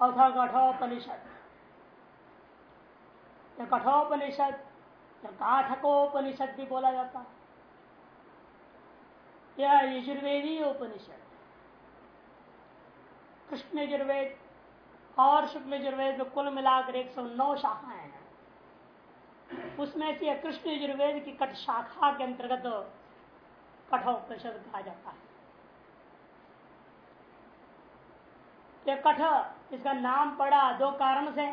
अथा कठोपनिषद कठोपनिषद या काठकोपनिषद भी बोला जाता है। यह यजुर्वेदी उपनिषद। कृष्ण यजुर्वेद और शुक्ल यजुर्वेद में कुल मिलाकर एक सौ नौ शाखाएँ हैं। उसमें से कृष्ण यजुर्वेद की कट शाखा के अंतर्गत कठोपनिषद कहा जाता है। कठ इसका नाम पड़ा, दो कारण से।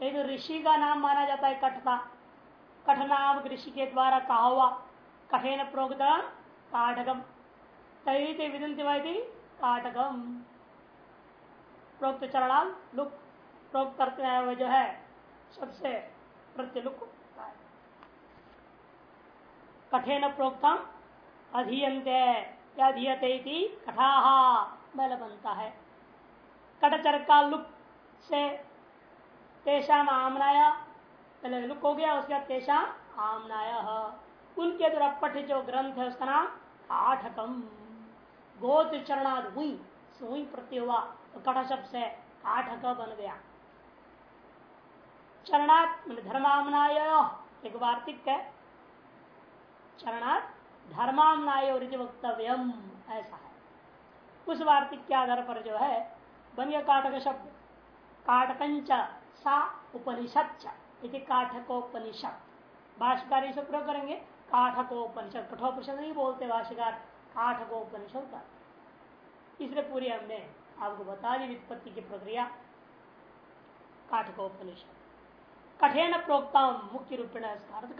एक तो ऋषि का नाम माना जाता है कठता कठ नाम ऋषि के द्वारा कहा हुआ, कठिन प्रोक्तम काटकम तैते विदंति वैति काटकम प्रोक्त चरणाल, लुक। प्रोक्त करते हैं वो जो है, सबसे प्रत्यलुक कठिन प्रोक्तम अधीयते अधीयते कठाहा बल बनता है। कटचर का लुक से तेषाम आमनाया, पहले लुक हो गया, उसके बाद तेषाम आमनाया। उनके द्वारा पठ जो ग्रंथ है, उसका नाम आठकम। गोत चरणाद हुई, सुई हुआ तो कठ शब्द से आठक बन गया। चरणात् धर्मामनाय एक वार्तिक है चरणात् धर्मामनाय वक्तव्यम, ऐसा है। उस वार्तिक के आधार पर जो है बन गया काटक शब्द। काटकंच सा उपनिषद काठकोपनिषद भाष्यकार इसे प्रयोग करेंगे। काठकोपनिषद कठोपनिषद नहीं बोलते भाष्यकार। काठकोपनिषद का इसलिए पूरी हमने आपको बता दी वित्पत्ति की प्रक्रिया। काठकोपनिषद कठिन प्रोक्ता मुख्य रूप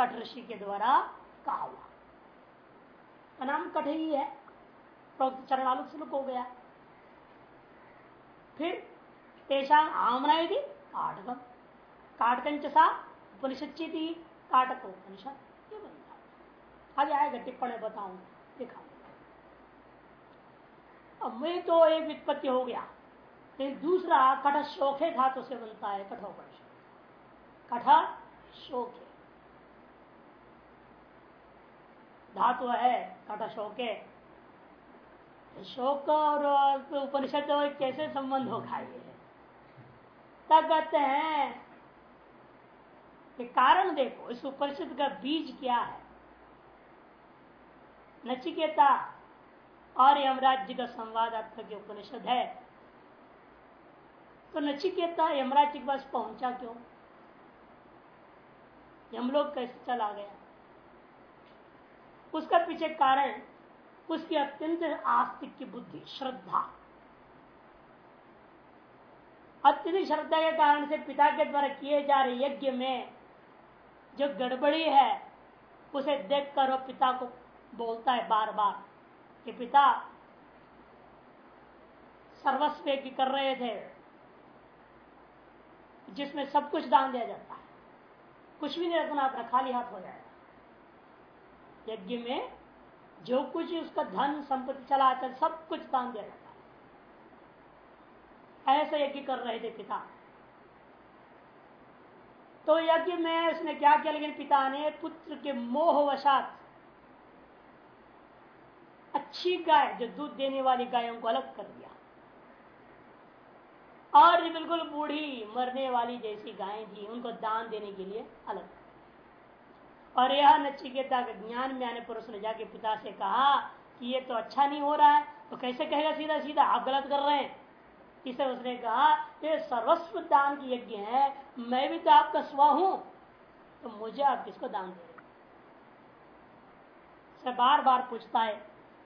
कठ ऋषि के द्वारा कहा हुआ। नाम कठ ही है। प्रोक्त चरणालुक सुलुक हो गया। फिर तेषाम आमना यदि काटकम काटकंच सा उपनिषद थी काटक उपनिषद ये बनता आगे आएगा टिप्पणी बताऊँगा दिखा अब मैं तो एक वित्पत्ति हो गया। एक दूसरा कठ शोखे धातु से बनता है, कठोपनिषद। कठ शोखे धातु है कठ शोके शोक और उपनिषद कैसे संबंध होगा ये? तब कहते हैं कि कारण देखो, इस उपनिषद का बीज क्या है? नचिकेता और यमराज जी का संवादात्मक उपनिषद है तो नचिकेता यमराज जी के पास पहुँचा क्यों? यमलोक कैसे चला गया? उसका पीछे कारण उसकी अत्यंत आस्तिक की बुद्धि, श्रद्धा। अत्यधिक श्रद्धा के कारण से पिता के द्वारा किए जा रहे यज्ञ में जो गड़बड़ी है, उसे देखकर वो पिता को बोलता है बार बार कि पिता, सर्वस्व यज्ञ कर रहे थे, जिसमें सब कुछ दान दिया जाता है। कुछ भी नहीं रखना, अपना खाली हाथ हो जाएगा। यज्ञ में जो कुछ उसका धन संपत्ति चला आता सब कुछ दान दे है। ऐसा यज्ञ कर रहे थे पिता। तो यज्ञ में उसने क्या किया? लेकिन पिता ने पुत्र के मोहवशात अच्छी गाय, जो दूध देने वाली गायों को अलग कर दिया। और बिल्कुल बूढ़ी मरने वाली जैसी गायें थी, उनको दान देने के लिए अलग और यह नचिकेता के ज्ञान में आने पर उसने जाके पिता से कहा कि ये तो अच्छा नहीं हो रहा है तो कैसे कहेगा सीधा सीधा, आप गलत कर रहे हैं। इसे उसने कहा, ये सर्वस्व दान की यज्ञ है, मैं भी तो आपका स्व हूँ तो मुझे आप किसको दान दे से बार बार पूछता है,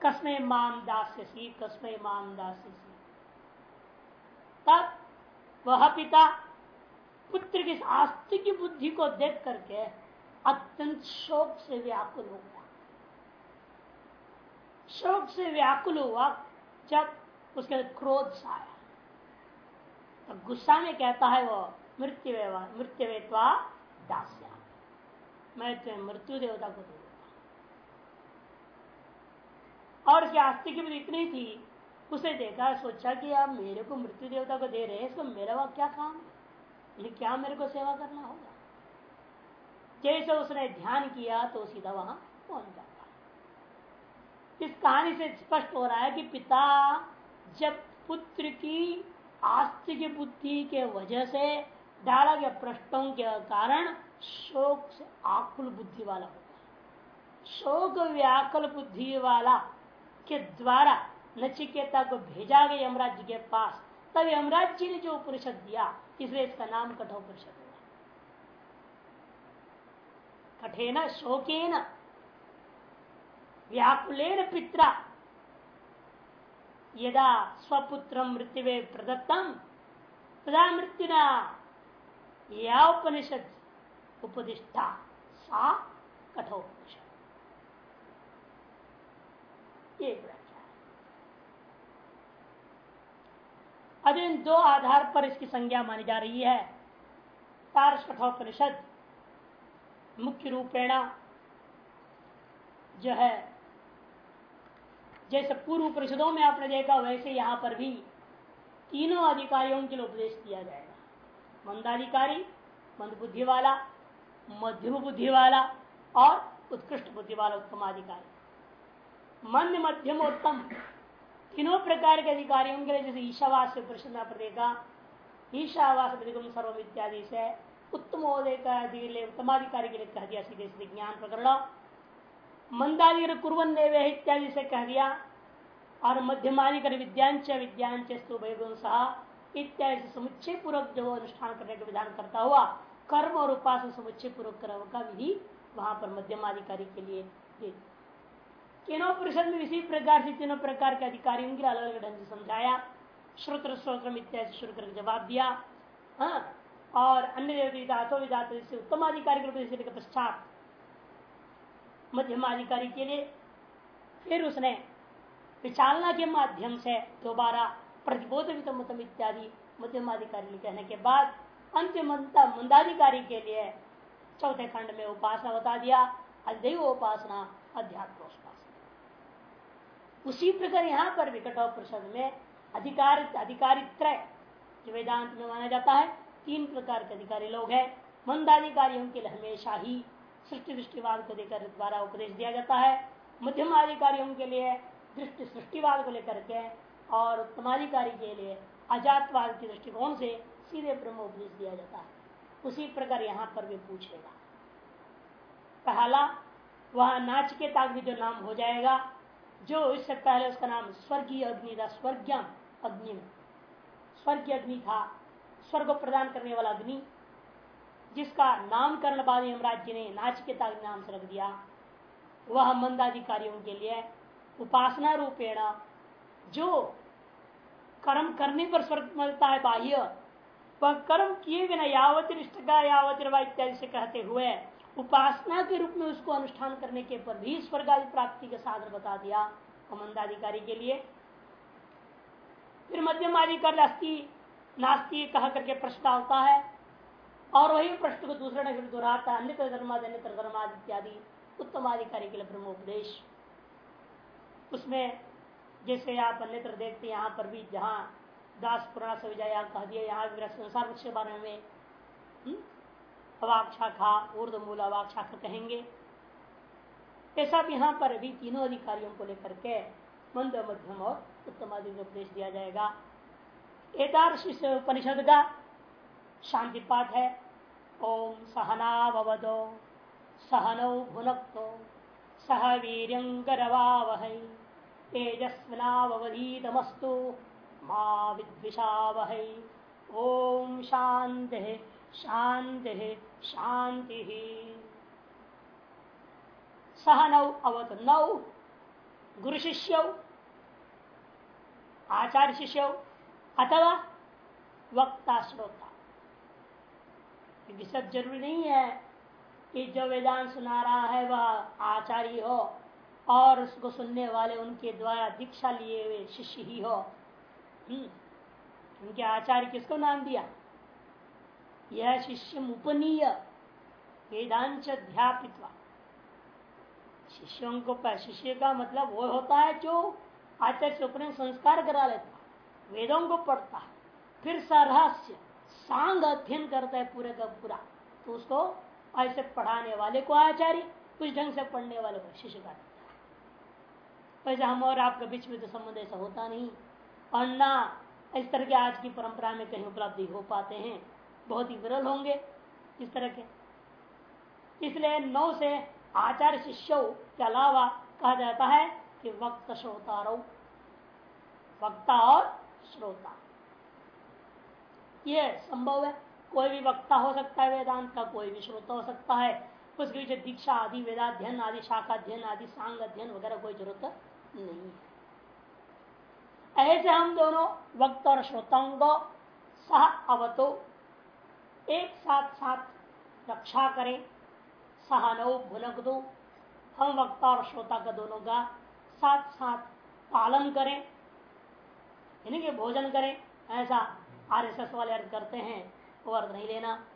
कस्मे माम दास सी कस्मे माम दास सी तब वह पिता पुत्र की आस्तिक बुद्धि को देख करके अत्यंत शोक से व्याकुल हो गया शोक से व्याकुल हुआ जब उसके क्रोध सा आया। तो गुस्सा में कहता है वो, मृत्यु मृत्यु वेत्वा दास्या मैं तुम्हें मृत्यु देवता को दे और उसकी आस्तिक भी इतनी थी, उसे देखा सोचा कि आप मेरे को मृत्यु देवता को दे रहे हैं, इसको मेरा वह क्या काम है? क्या मेरे को सेवा करना होगा? जैसे उसने ध्यान किया तो सीधा वहाँ पहुँच जाता इस कहानी से स्पष्ट हो रहा है कि पिता जब पुत्र की आस्तिक बुद्धि के वजह से डाला गया प्रश्नों के कारण शोक से आकुल बुद्धि वाला होता है शोक व्याकुल बुद्धि वाला के द्वारा नचिकेता को भेजा गया यमराज जी के पास। तब यमराज जी ने जो उपनिषद दिया, इसलिए इसका नाम कठोपनिषद हुआ कठेन शोकेन। व्याकुलेन पित्रा। यदा स्वपुत्र मृत्यु प्रदत्तम तदा मृत्युना या उपनिषद उपदिष्टा। सा कठोपनिषद अब इन दो आधार पर इसकी संज्ञा मानी जा रही है। तारस कठोपनिषद। मुख्य रूपेण जो है, जैसे पूर्व परिषदों में आपने देखा, वैसे यहाँ पर भी तीनों अधिकारियों के लिए उपदेश दिया जाएगा। मंदाधिकारी मंद बुद्धि वाला मध्यम बुद्धि वाला और उत्कृष्ट बुद्धि वाला उत्तम अधिकारी। मंद मध्यम उत्तम तीनों प्रकार के अधिकारियों के लिए, जैसे ईशावास से प्रश्न पर देखा ईशावास सर्वम इत्यादि से उत्तम उत्तमाधिकारी के लिए कह दिया, सीधे सीधे ज्ञान प्रकरण मंदादि कुरन देवे इत्यादि से कह दिया, और मध्यमाधिकार विद्यांच विद्यांच इत्यादि समुच्चय पूर्वक जो अनुष्ठान करने का विधान करता हुआ, कर्म और उपासन समुच्चय पूर्वक कर्म का विधि वहाँ पर मध्यमाधिकारी के लिए दे तीनों परिषद में इसी प्रकार से तीनों प्रकार के अधिकारियों के अलग अलग ढंग से समझाया, श्रोत्र स्त्रोत्र इत्यादि शुरू कर जवाब दिया। हाँ और अन्य विधात उत्तम अधिकारी के रूप में पश्चात मध्यमाधिकारी के लिए फिर उसने विचालना के माध्यम से दोबारा प्रतिबोध इत्यादि मध्यमाधिकारी कहने के बाद अंतिम मंदाधिकारी के लिए चौथे खंड में उपासना बता दिया। अदैव उपासना अध्यात्म उपासना उसी प्रकार यहाँ पर विकट कटो प्रसद में अधिकार अधिकारी त्रय जो वेदांत में माना जाता है तीन प्रकार के अधिकारी लोग हैं। मंदाधिकारियों के लिए हमेशा ही सृष्टि दृष्टिवाद को देकर द्वारा उपदेश दिया जाता है। मध्यम अधिकारियों के लिए दृष्टि सृष्टिवाद को लेकर के और उत्तमाधिकारी के लिए अजातवाद के दृष्टिकोण से सीधे ब्रह्म उपदेश दिया जाता है। उसी प्रकार यहाँ पर भी पूछेगा। पहला, वह नाच के ताक भी जो नाम हो जाएगा, जो इससे पहले उसका नाम स्वर्गीय अग्नि था स्वर्गम अग्नि में। स्वर्गीय अग्नि था स्वर्ग प्रदान करने वाला अग्नि, जिसका नामकरण बाद यमराज जी ने नाचिकेता नाम से रख दिया, वह मंदाधिकारियों के लिए उपासना रूपेण जो कर्म करने पर स्वर्ग मिलता है बाह्य, वह कर्म किए बिना यावत का यावत इत्यादि से कहते हुए उपासना के रूप में उसको अनुष्ठान करने के पर भी स्वर्ग आदि प्राप्ति का साधन बता दिया। मंदाधिकारी के लिए फिर मध्यम अधिकारी अस्थि नास्ती कह करके प्रश्न होता है और वही प्रश्न को दूसरे ने फिर दोहराता है अन्य धर्माद अन्य धर्माद इत्यादि उत्तमाधिकारी के लिए ब्रह्मोपदेश। उसमें जैसे आप अन्यत्र देखते हैं यहाँ पर भी जहाँ दास पुराना सविजा कह दिया यहाँ भी संसार वृक्ष के बारे में हम्म, अवाक शाखा ऊर्द मूल अवाक शाखा कहेंगे। ऐसा भी यहाँ पर भी तीनों अधिकारियों को लेकर के मंद मध्यम और उत्तम आदि उपदेश दिया जाएगा। उपनिषद का शांति पाठ है ओम सहनावदो सहनौ भुनक्तो, सह वीर वीरंगरवावह तेजस्वनावधीतमस्तु माँ विद्विषावह। ओम शांति शांति शांति सह नौ अवत नौ गुरु शिष्य आचार्य शिष्य अथवा वक्ता श्रोता। क्योंकि सब ज़रूरी नहीं है कि जो वेदांत सुना रहा है वह आचार्य हो और उसको सुनने वाले उनके द्वारा दीक्षा लिए हुए शिष्य ही हो। हम्म, उनके आचार्य किसको नाम दिया? यह शिष्य उपनीय वेदांत अध्यापित्वा। शिष्यों को शिष्य का मतलब वो होता है जो आचार्य से अपने संस्कार करा लेता वेदों को पढ़ता है फिर सरहस्य, सांग अध्ययन करता है पूरे का पूरा। तो उसको ऐसे पढ़ाने वाले को आचार्य, कुछ ढंग से पढ़ने वाले को शिष्य का वैसे हम और आपके बीच में तो संबंध ऐसा होता नहीं। और ना इस तरह के आज की परंपरा में कहीं उपलब्धि हो पाते हैं, बहुत ही विरल होंगे इस तरह के। इसलिए नौ से आचार्य शिष्यों के अलावा कहा जाता है कि वक्त श्रोता वक्ता और श्रोता। ये संभव है, कोई भी वक्ता हो सकता है वेदांत का, कोई भी श्रोता हो सकता है। उसके पीछे दीक्षा आदि, वेदाध्ययन आदि शाखा अध्ययन आदि सांग अध्ययन वगैरह कोई ज़रूरत नहीं है। ऐसे हम दोनों वक्त और श्रोताओं को सह अवतो, एक साथ साथ रक्षा करें सहनो भुनक दो। हम वक्ता और श्रोता का दोनों का साथ साथ पालन करें। यानी कि भोजन करें, ऐसा आरएसएस वाले अर्थ करते हैं, वो अर्थ नहीं लेना।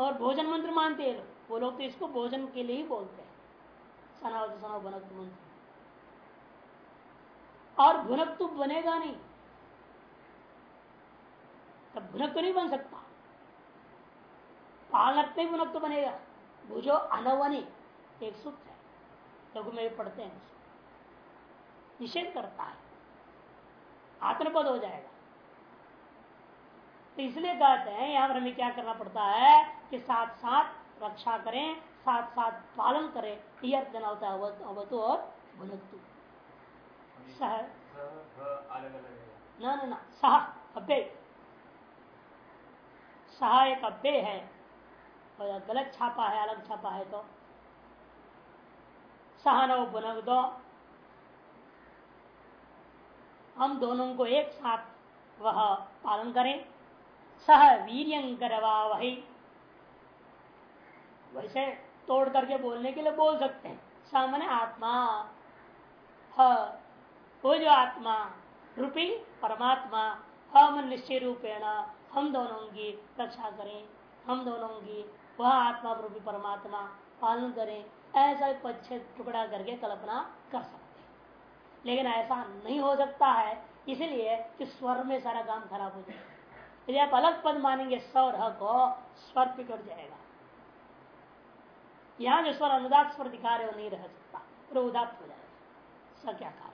और भोजन मंत्र मानते हैं, वो लोग तो इसको भोजन के लिए ही बोलते हैं। सनावत सनाव भनक मंत्र। और भुनक तो बनेगा नहीं। तब भुनक तो नहीं बन सकता। पालक नहीं भुनक तो बनेगा। भुजो अनवनी, एक सूत्र है। लघु में भी पढ़ते हैं। निषेध करता है। आत्मपद हो जाएगा। तो इसलिए कहते हैं, यहाँ पर हमें क्या करना पड़ता है कि साथ साथ रक्षा करें साथ साथ पालन करें। यह देना होता है अवतु और भुनकतु सह ना ना ना, सह, अव्यय। सह एक अव्यय है। गलत छापा है, अलग छापा है तो। सहनो बुनक दो हम दोनों को एक साथ वह पालन करें। सह वीर वही। वैसे तोड़ करके बोलने के लिए बोल सकते हैं। सामने आत्मा वो जो आत्मा, रूपी परमात्मा, हम निश्चय रूपेण हम दोनों की रक्षा करें। हम दोनों की वह आत्मा, रूपी परमात्मा पालन करें। ऐसा पच्छ टुकड़ा करके कल्पना कर सकते लेकिन ऐसा नहीं हो सकता है। इसलिए कि स्वर में सारा काम खराब हो जाएगा यदि आप अलग पद मानेंगे, स्वर को स्वर पिकट जाएगा। यहाँ जो स्वर अनुदात स्वर दिखा रहे हो, नहीं रह सकता। फिर उदात हो जाएगा। स क्या कारण?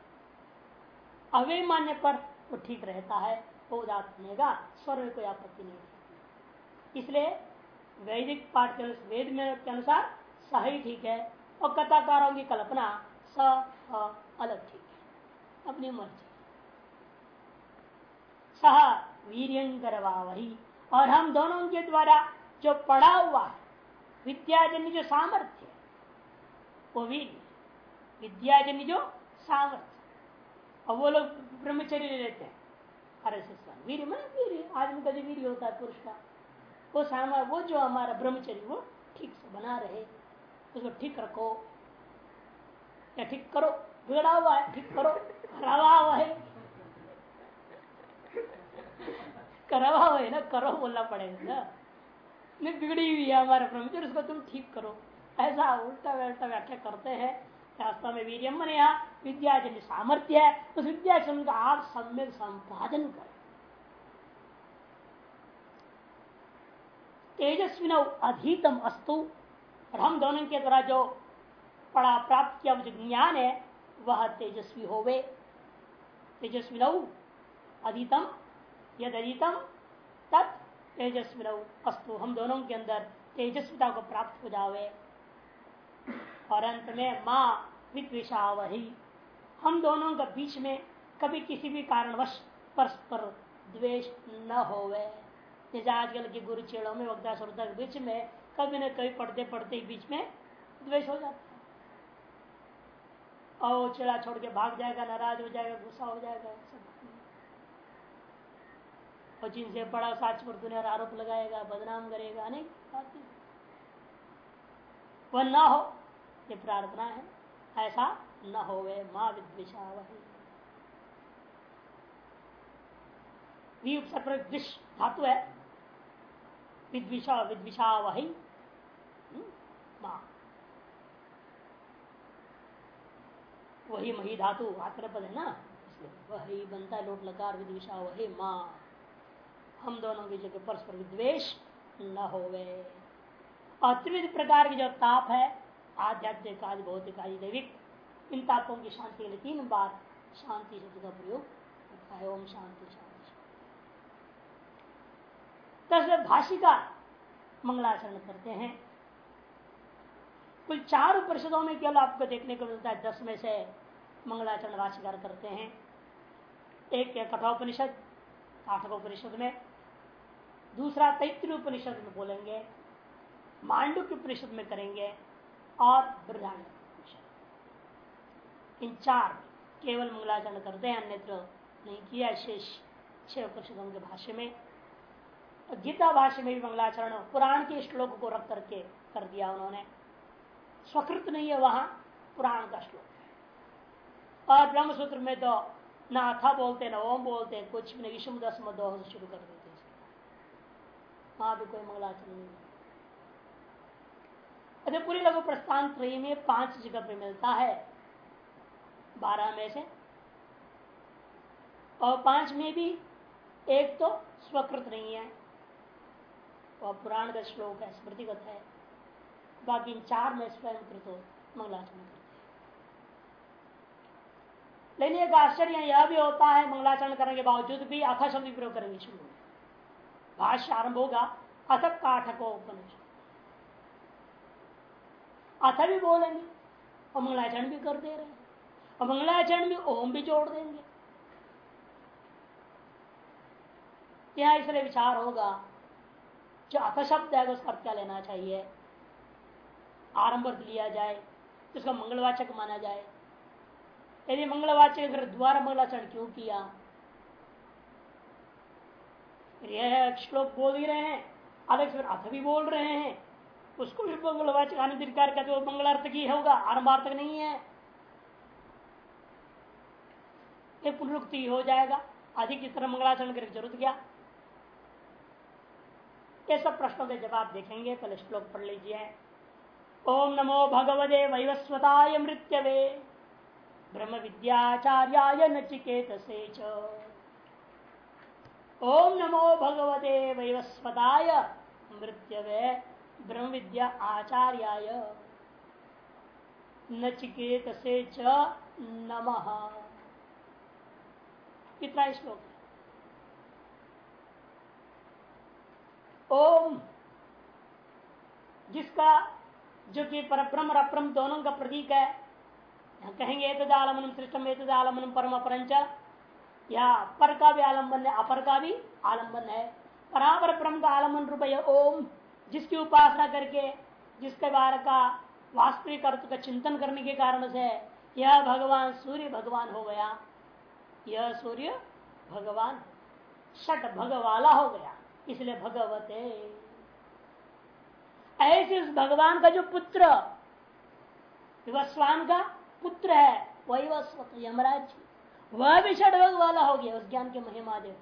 अवे मान्य पर वो ठीक रहता है, वो उदात बनेगा, स्वर में कोई आपत्ति नहीं इसलिए वैदिक पाठ के वेद में के अनुसार सही ठीक है, और कथाकारों की कल्पना स अलग ठीक अपनी मर्ज़ी। सह वीरियंकरवा वही, और हम दोनों के द्वारा जो पढ़ा हुआ है, विद्याजन्य जो सामर्थ्य वो वीर विद्याजन्य जो सामर्थ्य और वो लोग ब्रह्मचर्य लेते हैं। अरे वीर मन वीर आदमी का जो वीर होता है पुरुष का। वो सामर वो जो हमारा ब्रह्मचर्य, वो ठीक से बना रहे। उसको ठीक रखो, या ठीक करो, बिगड़ा हुआ है, ठीक करो। रवा हुआ है। करवा है ना, करो बोलना पड़ेगा ना। नहीं, बिगड़ी हुई है हमारे ब्रह्मचर्य उसको तुम ठीक करो। ऐसा उल्टा उल्टा व्याख्या करते हैं। शास्त्र में वीरियम मन यहाँ विद्याजन सामर्थ्य है। उस विद्याचन का आप सम्यक संपादन करें। तेजस्वी अधीतम अस्तु। और हम दोनों के द्वारा जो पढ़ा प्राप्त किया जो ज्ञान है, वह तेजस्वी होवे। तेजस्वी अधीतम यद अधीतम तत् तेजस्वी अस्तु, हम दोनों के अंदर तेजस्विता को प्राप्त हो जावे। और अंत में माँ विद्विषा वही हम दोनों के बीच में कभी किसी भी कारणवश परस्पर द्वेष न होवे। जैसे आजकल के गुरु चेड़ों में वक्ता श्रोता के बीच में कभी न कभी पढ़ते पढ़ते बीच में द्वेष हो जाता और चेड़ा छोड़ के भाग जाएगा नाराज़ हो जाएगा गुस्सा हो जाएगा सब। और जिनसे बड़ा साच पर दुनिया आरोप लगाएगा बदनाम करेगा अनेक बातें। वह न हो ये प्रार्थना है ऐसा न हो वे माँ विद्विषा वही विष धातु है। विद्विषा विद्विषा वही हम्म, माँ। वही मही धातु आत्मपद है ना? इसलिए वही बनता है लोट, लकार विद्विषा वही माँ। हम दोनों की जगह परस्पर विद्वेश न होवे। और त्रिविध प्रकार की जो ताप है, आध्यात्मिक, आदि भौतिक, आदि दैविक, इन तापों की शांति के लिए तीन बार शांति शब्द का प्रयोग करता है। ओम शांति शांति तस्वीर भाषिका मंगलाचरण करते हैं। कुल चार उपनिषदों में केवल आपको देखने को मिलता है, दस में से मंगलाचरण भाषिकार करते हैं। एक कठोपनिषद काठकोपनिषद में। दूसरा तैतृ उपनिषद में बोलेंगे मांडू के उपनिषद में करेंगे और बृहदारण्य उपनिषद। इन चार केवल मंगलाचरण करते हैं, अन्यत्र नहीं किया शेष छह उपनिषदों के भाष्य में। गीता भाष्य में भी मंगलाचरण पुराण के श्लोक को रख करके कर दिया उन्होंने। स्वकृत नहीं है, वहाँ पुराण का श्लोक है। और ब्रह्म सूत्र में तो ना अथा बोलते ना ओम बोलते कुछ भी नहीं विषम दसम दो से शुरू कर देते वहाँ भी कोई मंगलाचरण नहीं अच्छा पूरी लघु प्रस्थान त्रयी में पाँच जगह पे मिलता है, बारह में से। और पाँच में भी एक तो स्वकृत नहीं है। वह पुराण का श्लोक है, स्मृतिगत है। बाकी इन चार में स्वयं कृत मंगलाचरण करते लेकिन एक आश्चर्य यह भी होता है मंगलाचरण करने के बावजूद भी अथ शब्द प्रयोग करेंगे शुरू में। भाष्य आरंभ होगा अथ काठको उपनिषद अथ भी बोलेंगे, और मंगलाचरण भी कर दे रहे हैं। और मंगलाचरण भी ओम भी जोड़ देंगे। यह इसलिए विचार होगा, जो अथ शब्द है, उसका क्या लेना चाहिए? आरंभ लिया जाए उसका मंगलवाचक माना जाए। यदि मंगलवाचक फिर द्वारा मंगलाचरण क्यों किया? यह श्लोक बोल ही रहे हैं। अलग फिर अथ भी बोल रहे हैं। उसको भी मंगलवाचक अनिर्कार का तो मंगलार्थ की होगा आरंभार्थक नहीं है। एक पुनरुक्ति हो जाएगा। अधिक इस तरह मंगलाचरण करके ज़रूरत क्या? ये सब प्रश्नों के जवाब देखेंगे। पहले श्लोक पढ़ लीजिए। ओम नमो भगवते वैवस्वताय मृत्यवे। ब्रह्म विद्याचार्याय नचिकेत से ओम नमो भगवते वैवस्वताय मृत्यवे, ब्रह्म विद्या आचार्याय नचिकेत से नमः। कितना श्लोक ओम, जिसका जो कि परब्रह्म और अप्रम दोनों का प्रतीक है। कहेंगे एतदालमनम सृष्टम एतदालमनम परम परंच या पर का भी आलंबन है, अपर का भी आलंबन है। परापर परम का आलंबन रूप है, ओम, जिसकी उपासना करके, जिसके बारे का वास्तविक अर्थ का चिंतन करने के कारण से यह भगवान सूर्य भगवान हो गया। यह सूर्य भगवान षट भगवाला हो गया। इसलिए भगवते। ऐसे उस भगवान का जो पुत्र विवस्वान का पुत्र है, वही वस्वत यमराज वह भी षडभग वाला हो गया उस ज्ञान के महिमा देव।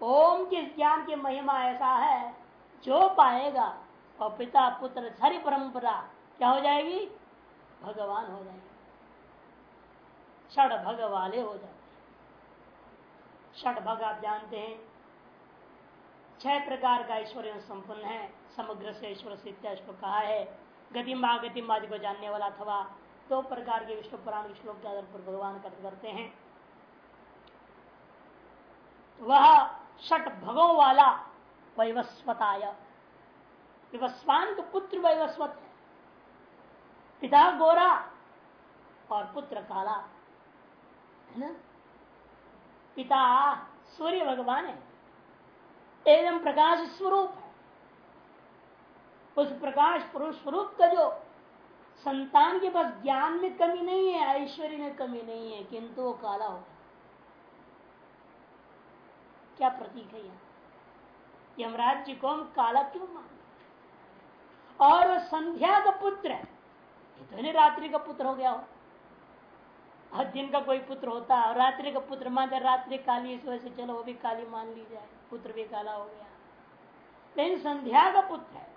ओम के ज्ञान की महिमा ऐसा है, जो पाएगा, और पिता पुत्र सारी परंपरा, क्या हो जाएगी? भगवान हो जाएगी। षड भग वाले हो जाते षड भग आप जानते हैं, छह प्रकार का ऐश्वर्य संपन्न है। समग्र से ईश्वर से इत्यादि कहा है। गतिम गतिम आदि को जानने वाला अथवा दो प्रकार के विष्णु पुराण श्लोक के आधार पर भगवान कर्त करते हैं। वह षट भगों वाला वैवस्वताय। विवस्वान पुत्र वैवस्वत है। पिता गोरा और पुत्र काला। है ना? पिता सूर्य भगवान है। एकदम प्रकाश स्वरूप है। उस प्रकाश पुरुष स्वरूप का जो संतान के पास ज्ञान में कमी नहीं है, ऐश्वर्य में कमी नहीं है, किंतु वो काला होगा क्या प्रतीक है यह? यमराज जी को हम काला क्यों मान और संध्या का पुत्र है रात्रि का पुत्र हो गया हो। हर दिन का कोई पुत्र होता है, और रात्रि का पुत्र मान रात्रि काली इस वजह से चलो वो भी काली मान ली जाए, पुत्र भी काला हो गया। लेकिन संध्या का पुत्र है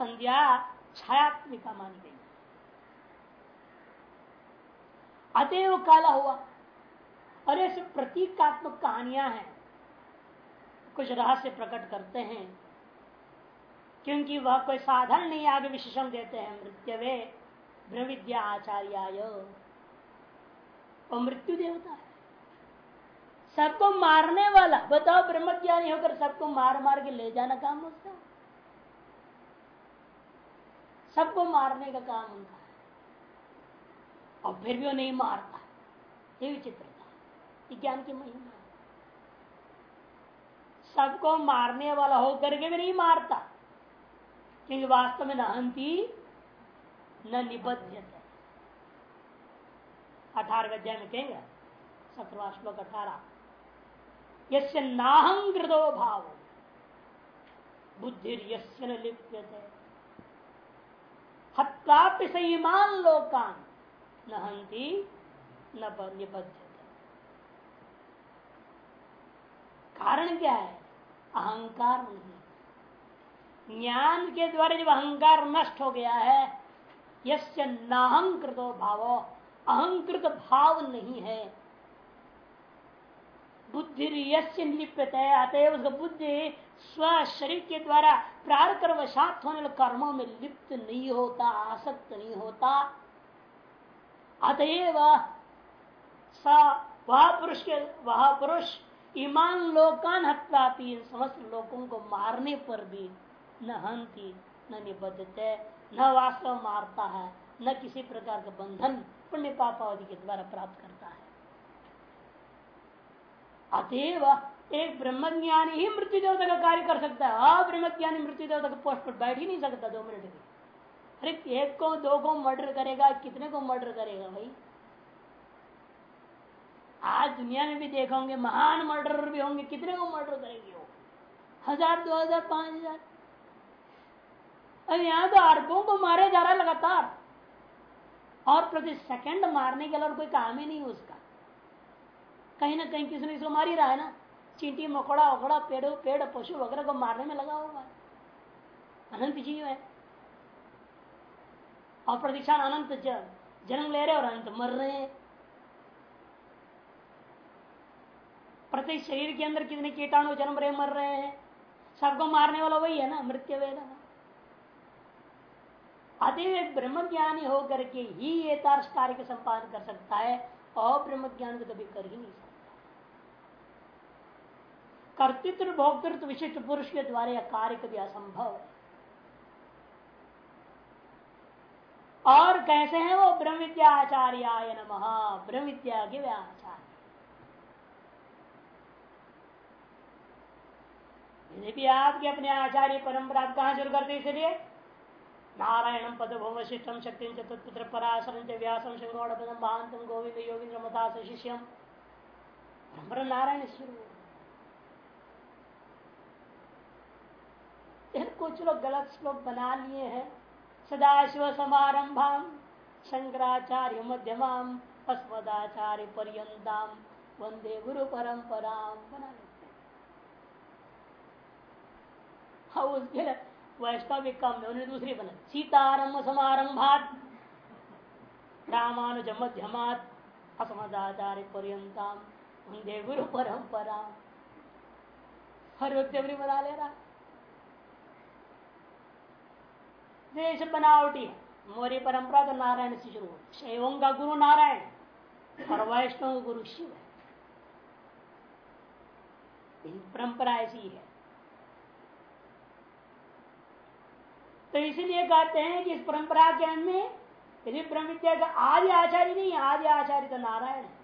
संध्या छायात्मिका मानी गई। अतएव काला हुआ। और ऐसे प्रतीकात्मक कहानियाँ हैं। कुछ रहस्य प्रकट करते हैं। क्योंकि वह कोई साधन नहीं, आगे विशेषण देते हैं, मृत्यवे ब्रह्म विद्या आचार्य वो मृत्यु देवता है। सबको मारने वाला, बताओ ब्रह्मज्ञानी होकर सबको मार मार के ले जाना काम उसका सबको मारने का काम उनका है। और फिर भी वो नहीं मारता। ये विचित्रता ज्ञान की महिमा सबको मारने वाला होकर के भी नहीं मारता। क्योंकि वास्तव में नहंती न निबद्ध अठारह अध्याय में कहेंगे सत्रवा श्लोक अठारह। यस्य नाहंकृतो भाव बुद्धि यस्य लिप्यते। सईमान लोकान न निबद्ध। कारण क्या है? अहंकार नहीं। ज्ञान के द्वारा जब अहंकार नष्ट हो गया है, यस्य नाहंकृतो भाव, अहंकृत भाव नहीं है। बुद्धि लिप्यत है अतएव उसका बुद्धि स्व शरीर के द्वारा प्रार कर वशात होने वाले कर्मों में लिप्त नहीं होता, आसक्त नहीं होता। अतएव वह पुरुष के वह पुरुष ईमान लोकान हत्यापी इन समस्त लोगों को मारने पर भी न हंती, न निबद्धते, न वास्तव मारता है, न किसी प्रकार का बंधन पुण्य पापावधि के द्वारा प्राप्त करता अतएव एक ब्रह्मज्ञानी ही मृत्यु देवता का कार्य कर सकता है। अब्रह्मज्ञानी मृत्यु देवता के पोस्ट पर बैठ ही नहीं सकता दो मिनट भी अरे, एक को, दो को मर्डर करेगा, कितने को मर्डर करेगा भाई? आज दुनिया में भी देखा होंगे महान मर्डर भी होंगे, कितने को मर्डर करेंगे वो? हज़ार, दो हज़ार, पाँच हज़ार? अरे, यहाँ तो अरबों को मारे जा रहा है लगातार। और प्रति सेकंड मारने के अलावा कोई काम ही नहीं उसका। कहीं ना कहीं किसी ने इसको मार ही रहा है ना। चींटी, मकोड़ा वकोड़ा पेड़ पेड़, पशु वगैरह को मारने में लगा होगा अनंत जीव है। और प्रतीक्षान अनंत जन्म ले रहे और अनंत मर रहे हैं। प्रति शरीर के अंदर कितने कीटाणु जन्म रहे, मर रहे हैं। सबको मारने वाला वही है ना, मृत्यु वेदा अतएव ब्रह्म ज्ञानी होकर के ही ये कार्य का संपादन कर सकता है। और ब्रह्म ज्ञान को कभी कर ही नहीं सकता। कर्तृत्व भोक्तृत्व विशिष्ट पुरुष के द्वारा यह कार्य कभी असंभव है। और कैसे हैं वो? ब्रह्म विद्या आचार्य नम। ब्रह्म विद्या के व्याचार्य। यदि आपके अपने आचार्य परंपरा आप कहा शुरू करते इसलिए? नारायण पद भवशिष्टम शक्ति पराशरम च व्यासम शंगौड़ पदम भांतम गोविंद योगिंद्र मता शिष्यम परंपरा नारायण शुरू कुछ लोग गलत श्लोक बना लिए हैं। सदाशिव समारंभा शंकराचार्य मध्यमाम, अस्मदाचार्य पर्यंताम, वंदे गुरु परंपराम, बना लेते हाँ। उसके वैष्णव भी कम, उन्होंने दूसरी बना। सीतारंभ समारंभात, रामानुज मध्यमात, असमदाचार्य पर्यंताम, वंदे गुरु परंपरा हर व्यक्ति अपनी बना ले रहा। देश बनावटी है मोरी परंपरा तो नारायण से शुरू शैवों का गुरु नारायण, और वैष्णव गुरु शिव। है परंपरा ऐसी है। तो इसीलिए कहते हैं कि इस परंपरा के में यदि ब्रह्म विद्या का आदि आचार्य नहीं, आदि आचार्य तो नारायण है।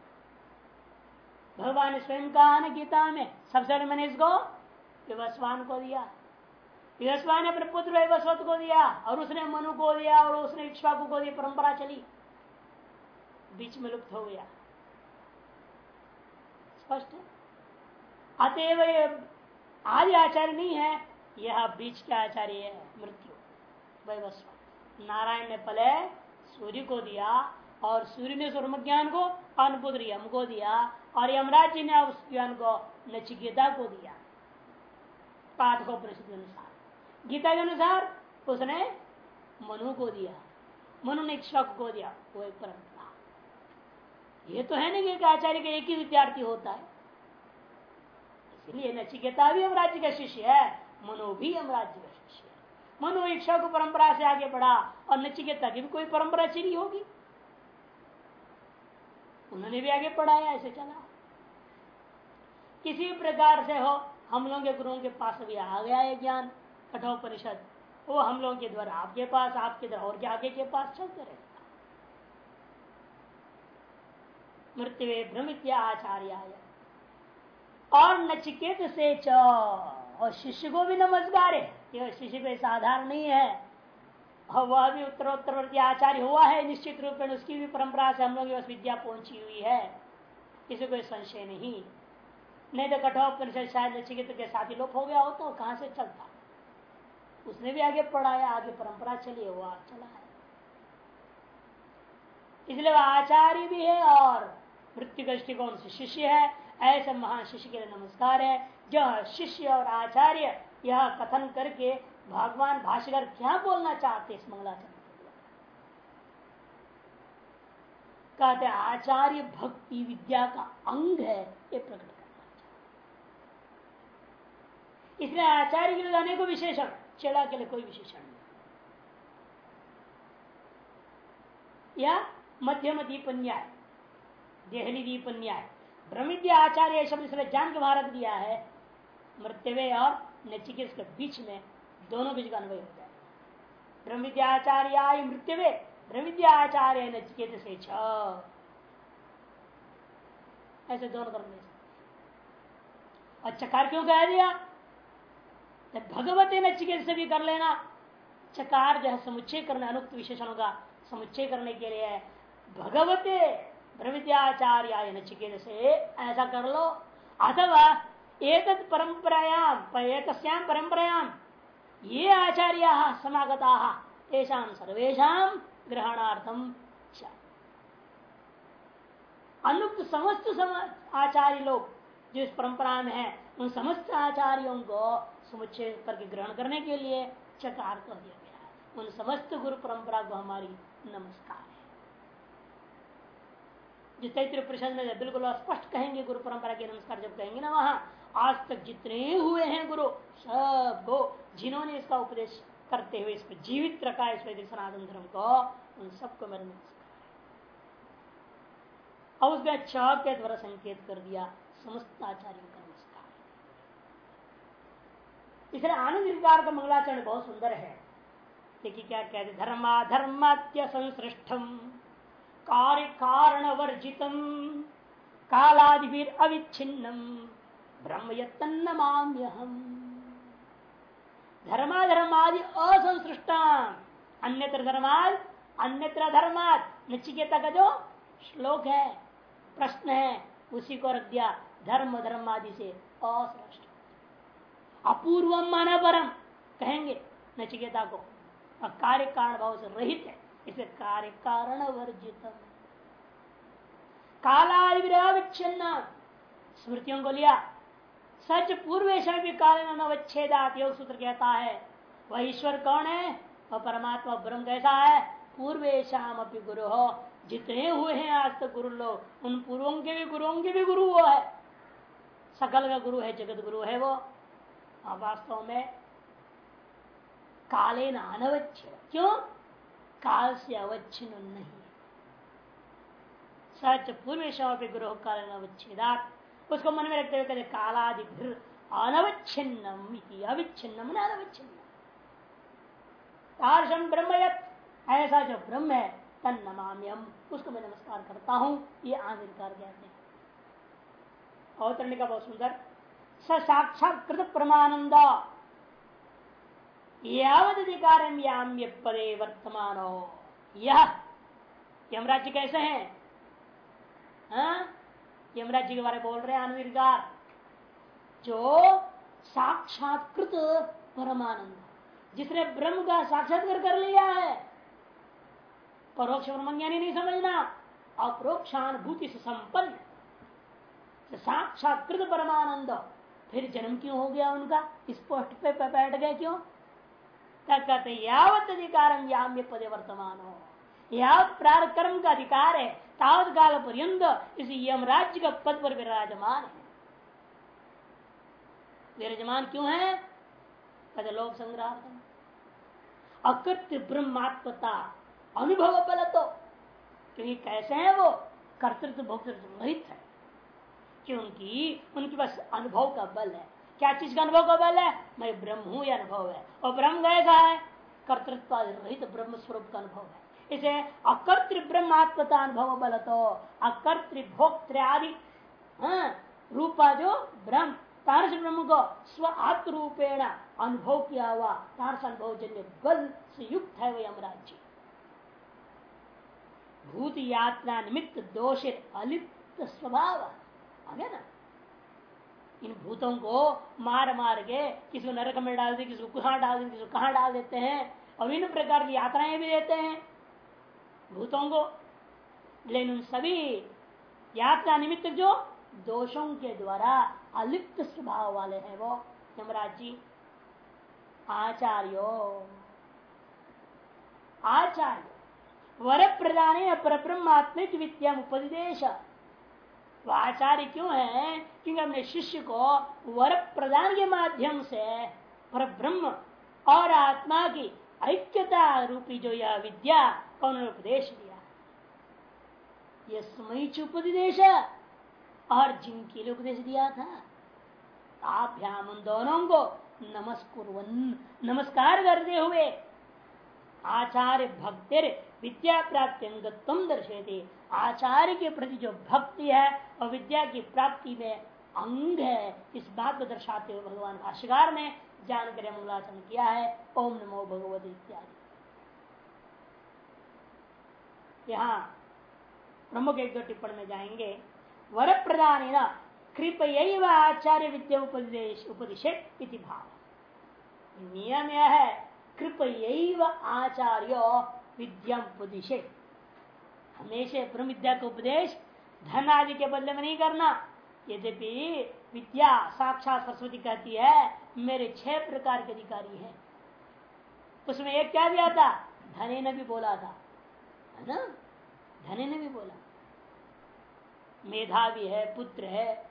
भगवान स्वयं कहा गीता में, सबसे मैंने इसको विवस्वान को दिया। विवस्वान ने अपने पुत्र वैवस्वत को दिया और उसने मनु को दिया और उसने इक्ष्वाकु को दिया, परंपरा चली। बीच में लुप्त हो गया। स्पष्ट है? अतएव आदि आचार्य नहीं है, यह बीच के आचार्य है, मृत्यु। वैवस्व। नारायण ने पहले सूर्य को दिया और सूर्य ने सूर्य ज्ञान को अनुपुत्र यम को दिया और यमराज जी ने उस ज्ञान को, नचिकेता को दिया। पाठ को प्रसिद्ध अनुसार। गीता के अनुसार उसने मनु को दिया। मनु ने शक को दिया, वो एक परंपरा ये तो है नहीं कि आचार्य का एक ही विद्यार्थी होता है। इसलिए नचिकेता भी हम राज्य का शिष्य है, मनु भी हम राज्य का मनु इच्छा को परंपरा से आगे बढ़ा और नचिकेता की भी कोई परंपरा चली होगी। उन्होंने भी आगे पढ़ाया ऐसे चला। किसी प्रकार से हो, हम लोगों के गुरुओं के पास अभी आ गया है ज्ञान। कठोपनिषद वो हम लोगों के द्वारा आपके पास, आपके द्वारा और के आगे के पास चलते रहेगा मृत्यु भ्रमित आचार्य और नचिकेत से च, और शिष्य को भी नमस्कार। है शिष्य पे साधारण नहीं है। और वह भी उत्तरोत्तरवर्ती आचार्य हुआ है, निश्चित रूप में उसकी भी परंपरा से हम लोग विद्या पहुँची हुई है। किसी कोई संशय नहीं। नहीं तो कठोपनिषद शायद नचिकेत के साथ ही लोप हो गया हो तो कहाँ से चलता? उसने भी आगे पढ़ाया, आगे परंपरा चली हुआ चला है इसलिए वह आचार्य भी है और मृत्यु दृष्टिकोण से शिष्य है। ऐसे महान शिष्य के लिए नमस्कार है। जो शिष्य और आचार्य यह कथन करके भगवान भाष्यकर क्या बोलना चाहते इस मंगलाचरण कहते आचार्य भक्ति विद्या का अंग है, ये प्रकट करना इसलिए आचार्य के लिए जाने को विशेषण। चेला के लिए कोई विशेषण नहीं। या मध्यम दीप न्याय देहली दीप न्याय ब्रह्मिद्या आचार्य शब्द इसलिए जान के भारत दिया है, मृत्यु और नचिकेत के बीच में दोनों बीच का अनुभव होता है। ब्रह्मिद्याचार्य मृत्यु ब्रह्मिद्याचार्य नचिकेत से छ। ऐसे दोनों कर्म अच्छा कार क्यों कह दिया? भगवती नचिकेत से भी कर लेना। चकार जो है, समुच्चय करने, अनुक्त विशेषणों का समुच्चय करने के लिए भगवते ब्रह्मविद्याचार्य नचिकेत से ऐसा कर लो। अथवा एक परंपरायाम एक परंपरायाम ये आचार्य समागता, तेषा सर्वेशा ग्रहणार्थम अनुक्त समस्त आचार्य लोग जो इस परंपरा में है, उन समस्त आचार्यों को समुच्चय करके ग्रहण करने के लिए चकार कर दिया गया है। उन समस्त गुरु परंपरा को हमारी नमस्कार है। जो तैत्र परिषद में बिल्कुल स्पष्ट कहेंगे गुरु परंपरा के नमस्कार, जब कहेंगे ना वहाँ, आज तक जितने हुए हैं गुरु, सब जिन्होंने इसका उपदेश करते हुए इसको जीवित रखा इस वैदिक सनातन धर्म को, उन सबको मेरा नमस्कार अब उसने छ के द्वारा संकेत कर दिया, समस्त आचार्यों का इसलिए आनंद विकार का मंगलाचरण बहुत सुंदर है। देखिए क्या कहते धर्मा धर्मात्य संसृष्टम कार्य कारण वर्जितम कालादि अविच्छिन्नम ब्रह्म यन्नमाम्यहम धर्माधर्मादि असंसृष्टा अन्यत्र धर्माद अन्यत्र धर्माद नचिकेता का जो श्लोक है, प्रश्न है, उसी को रख दिया, धर्म धर्म आदि से असृष्ट अपूर्व माना परम कहेंगे नचिकेता को। कार्य कारण भाव से रहित है इसे कार्य कारण वर्जित कालाविच्छिन्न स्मृतियों को लिया। सच पूर्वेश काल अनवच्छेदात योग सूत्र कहता है, वह ईश्वर कौन है? वह परमात्मा ब्रह्म कैसा है? पूर्वेशम अपनी गुरु हो। जितने हुए हैं आज तक तो गुरु लोग उन पूर्वों के भी गुरुओं के भी गुरु वो है। सकल का गुरु है, जगत गुरु है वो। वास्तव में काले न अनवच्छेद क्यों? काल से अवच्छिन्न नहीं। सच पूर्वेश गुरु काल अवच्छेदात उसको मन में रखते हुए कहते कालादि अनवच्छिन्नम अविच्छिन्नम अनवच्छिन्न ब्रह्म ऐसा जो ब्रह्म है, तन नमाम्यम उसको मैं नमस्कार करता हूँ, ये आंगिकार कहते हैं। अवतरण का बहुत सुंदर। स साक्षात कृत परमानंद पदे वर्तमान। हो यह यमराज जी कैसे हैं? हाँ? यमराज जी के बारे बोल रहे हैं अनुविरगार। जो साक्षात्कृत परमानंद जिसने ब्रह्म का साक्षात्कार कर लिया है। परोक्ष ब्रह्मज्ञानी नहीं समझना। अप्रोक्षानुभूति से संपन्न। साक्षात्कृत परमानंद फिर जन्म क्यों हो गया उनका? इस पोस्ट पे बैठ गए क्यों? कहते यावत अधिकार याम्य पदे वर्तमान हो। यावत प्रार कर्म का अधिकार है, तावत काल पर्यंत इस यमराज्य का पद पर विराजमान है। विराजमान क्यों है? कहते लोक संग्रह अकृत्य ब्रह्मात्मता, अनुभव बल तो। क्योंकि कैसे है वो? कर्तृत्व, भोक्तृत्व रहित है। क्योंकि उनके पास अनुभव का बल है। क्या चीज़ का अनुभव का बल है? मैं ब्रह्म हूँ यह अनुभव है। और ब्रह्म कैसा है? कर्तृत्व रहित ब्रह्म स्वरूप का अनुभव है। इसे अकर्तृ ब्रह्म ब्रह्मात्मता अनुभव बल तो अकर्तृ भोक्तृ आदि हाँ, रूपा जो ब्रह्म तारस ब्रह्म को स्व आत्म रूपेण अनुभव किया हुआ तारस अनुभव जन्य बल से युक्त है वह यमराज जी। भूत यात्रा निमित्त दोषित अलिप्त स्वभाव आगे ना इन भूतों को मार मार के किसी को नरक में डाल दे, किसी को कहा डाल दे, किसी को कहा डाल देते हैं और विभिन्न प्रकार की यात्राएँ भी देते हैं भूतों को। लेकिन उन सभी यात्रा निमित्त जो दोषों के द्वारा अलिप्त स्वभाव वाले हैं वो, यमराज जी, आचार्यो। आचार्य वर प्रदान पर ब्रह्मात्मिक विद्या उपदेश तो आचार्य क्यों है? क्योंकि अपने शिष्य को वर प्रदान के माध्यम से पर ब्रह्म और आत्मा की ऐक्यता रूपी जो यह विद्या का उन्होंने उपदेश दिया। यह समय उपदेश और जिनके लिए उपदेश दिया था। आभ्याम उन दोनों को नमस्कुरन नमस्कार करते हुए आचार्य भक्तिर विद्या प्राप्ति अंगत्व दर्शे आचार्य के प्रति जो भक्ति है और विद्या की प्राप्ति में अंग है, इस बात को दर्शाते हुए भगवान भाष्यकार ने जानकर मंगलाचरण किया है, ओम नमो भगवत इत्यादि। यहाँ प्रमुख एक दो टिप्पण में जाएँगे। वर प्रदान कृपय आचार्य विद्या उपदेश उपदिशेत भाव। नियम यह है कृपय आचार्य विद्या उपदिशे हमेशा ब्रह्म विद्या का उपदेश धन आदि के बदले में नहीं करना। यद्यपि विद्या साक्षात सरस्वती कहती है, मेरे छह प्रकार के अधिकारी हैं। उसमें एक क्या दिया था? धने ने भी बोला था। है ना? धने ने भी बोला। मेधा भी है, पुत्र है,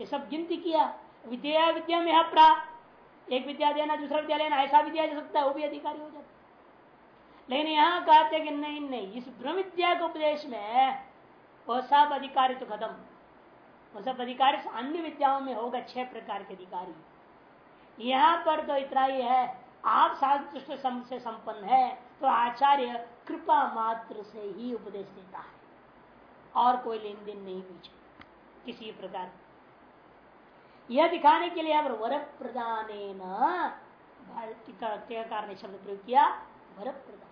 ये सब गिनती किया। विद्या विद्या में प्रा एक विद्या देना, दूसरा विद्या लेना, ऐसा विद्या दे सकता है, वो भी अधिकारी हो जाता लेकिन यहाँ कहते कि नहीं नहीं इस ब्रह्म विद्या के उपदेश में वो सब अधिकारी तो खत्म वो सब अधिकारी अन्य विद्याओं में होगा छह प्रकार के अधिकारी यहाँ पर तो इतना ही है आप साधु से संपन्न है तो आचार्य कृपा मात्र से ही उपदेश देता है और कोई लेन देन नहीं पीछे किसी प्रकार यह दिखाने के लिए अब वर प्रदान ने शब्द प्रयोग किया वर प्रदान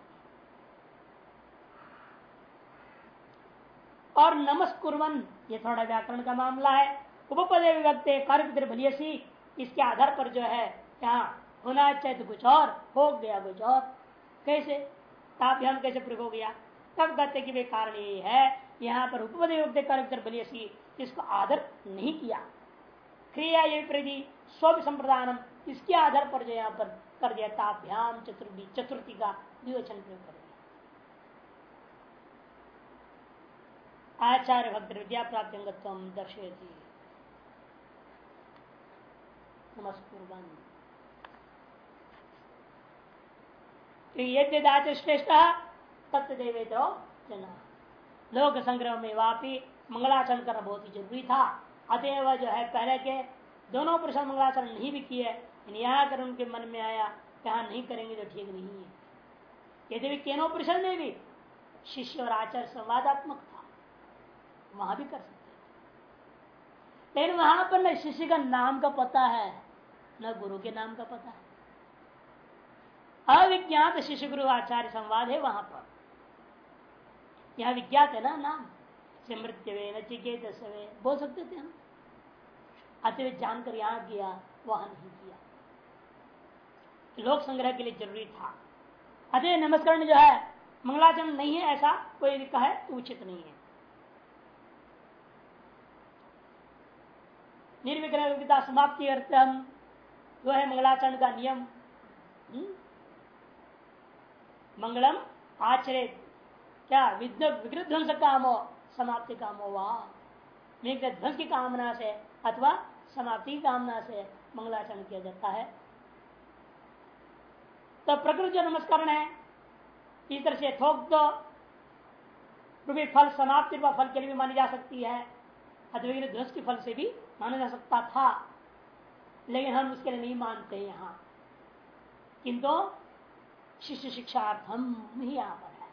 और नमस्कुरन ये थोड़ा व्याकरण का मामला है। उपपदे विभक्त कार्य इसके आधार पर जो है, यहाँ होना चाहिए तो कुछ और हो गया कुछ और। कैसे? ताभ्याम कैसे प्रयोग हो गया? तब कहते कि वे कारण ये है, यहाँ पर उपपदे विभक्त कार्य बलियसी इसको आदर नहीं किया। क्रिया ये प्रति स्व संप्रदान इसके आधार पर जो यहाँ पर कर दिया ताभ्याम चतुर्थी चतुर्थी का द्विवचन प्रयोग कर। आचार्य भक्त विद्या प्राप्ति दर्शयती। यद्यदाच श्रेष्ठ तो जना। लोक संग्रह में वापी मंगलाचरण करना बहुत ही ज़रूरी था अतएव जो है पहले के दोनों पुरुष मंगलाचरण नहीं भी किए यहाँ कर उनके मन में आया, कहा नहीं करेंगे तो ठीक नहीं है। यदि भी केनो पुरुषों में भी शिष्य और आचार्य संवादात्मक था वहाँ भी कर सकते लेकिन वहाँ पर न शिष्य का नाम का पता है, न गुरु के नाम का पता है। अविज्ञात शिष्य गुरु आचार्य संवाद है वहाँ पर। यह विज्ञात है ना नाम। मृत्यु नचिकेत बोल सकते थे हम। अतः जानकर यहाँ किया वहाँ नहीं किया। लोक संग्रह के लिए ज़रूरी था। अतः नमस्कार जो है, मंगलाचरण नहीं है ऐसा कोई कहा तो उचित नहीं है। निर्विग्रह समाप्ति अर्थ हम वो है मंगलाचरण का नियम हम्म? मंगलम आचरे क्या विग्रह ध्वंस काम हो, समाप्ति काम हो वह? ध्वंस की कामना से अथवा समाप्ति की कामना से मंगलाचरण किया जाता है। तो प्रकृति जो नमस्करण है, इस तरह से थोक दो फल समाप्ति व फल के लिए भी मानी जा सकती है। अद्वैत ध्वस के फल से भी माना जा सकता था। लेकिन हम उसके लिए नहीं मानते यहाँ। किंतु शिष्य शिक्षार्थम ही यहाँ पर है।